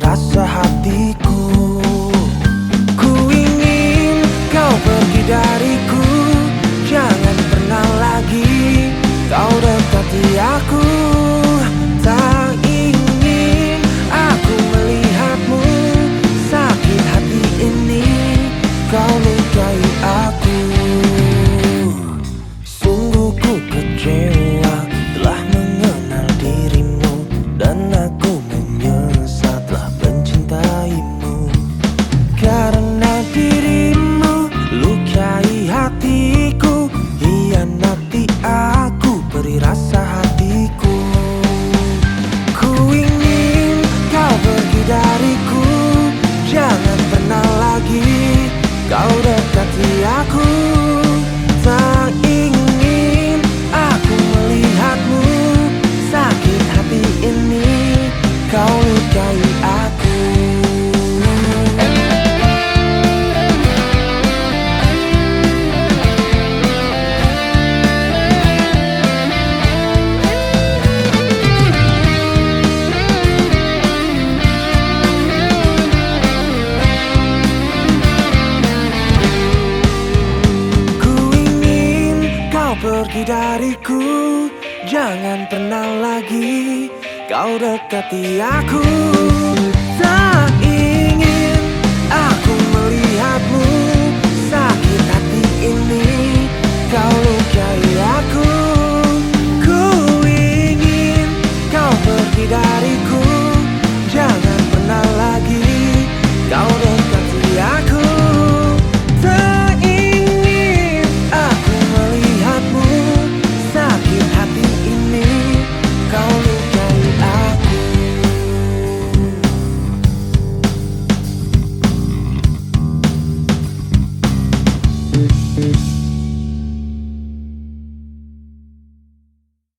rasa pergi dariku Jangan pernah lagi kau dekati aku